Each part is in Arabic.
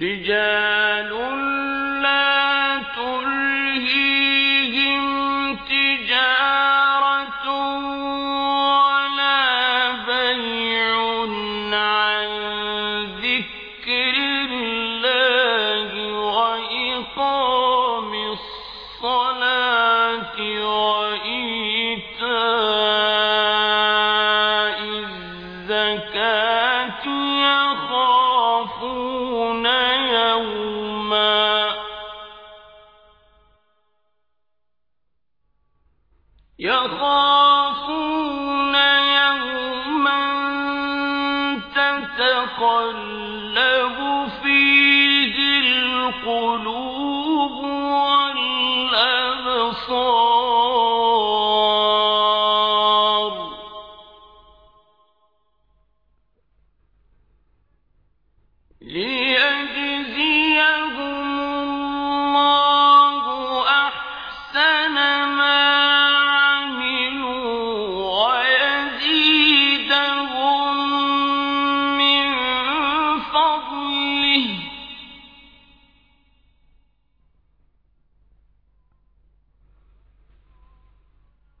رجال يخافون يوما تتقلب فيه القلوب والأبصار.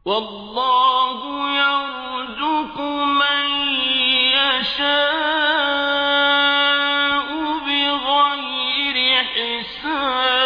والله يرزق من يشاء بغير حساب.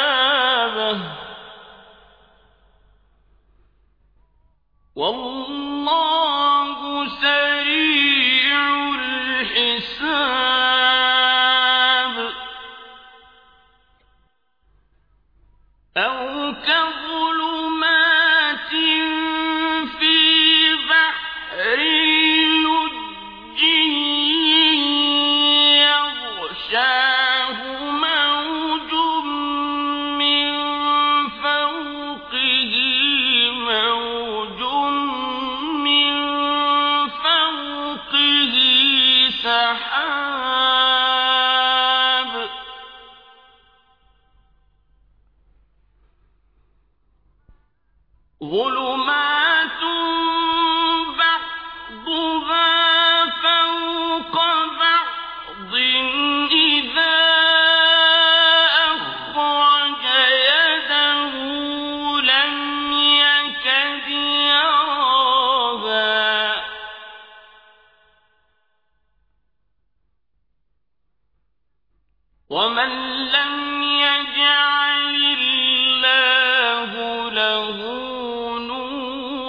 سحاب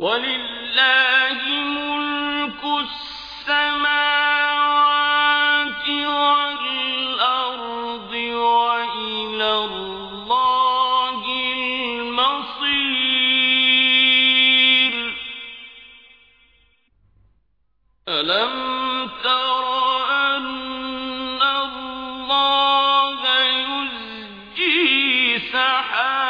ولله ملك السماوات والأرض وإلى الله المصير. ألم تر أن الله يزجي سحابا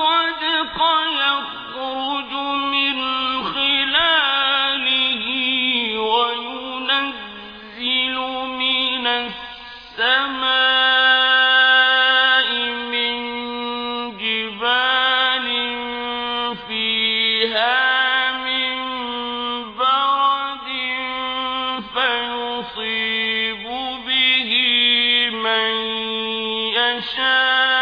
يشاء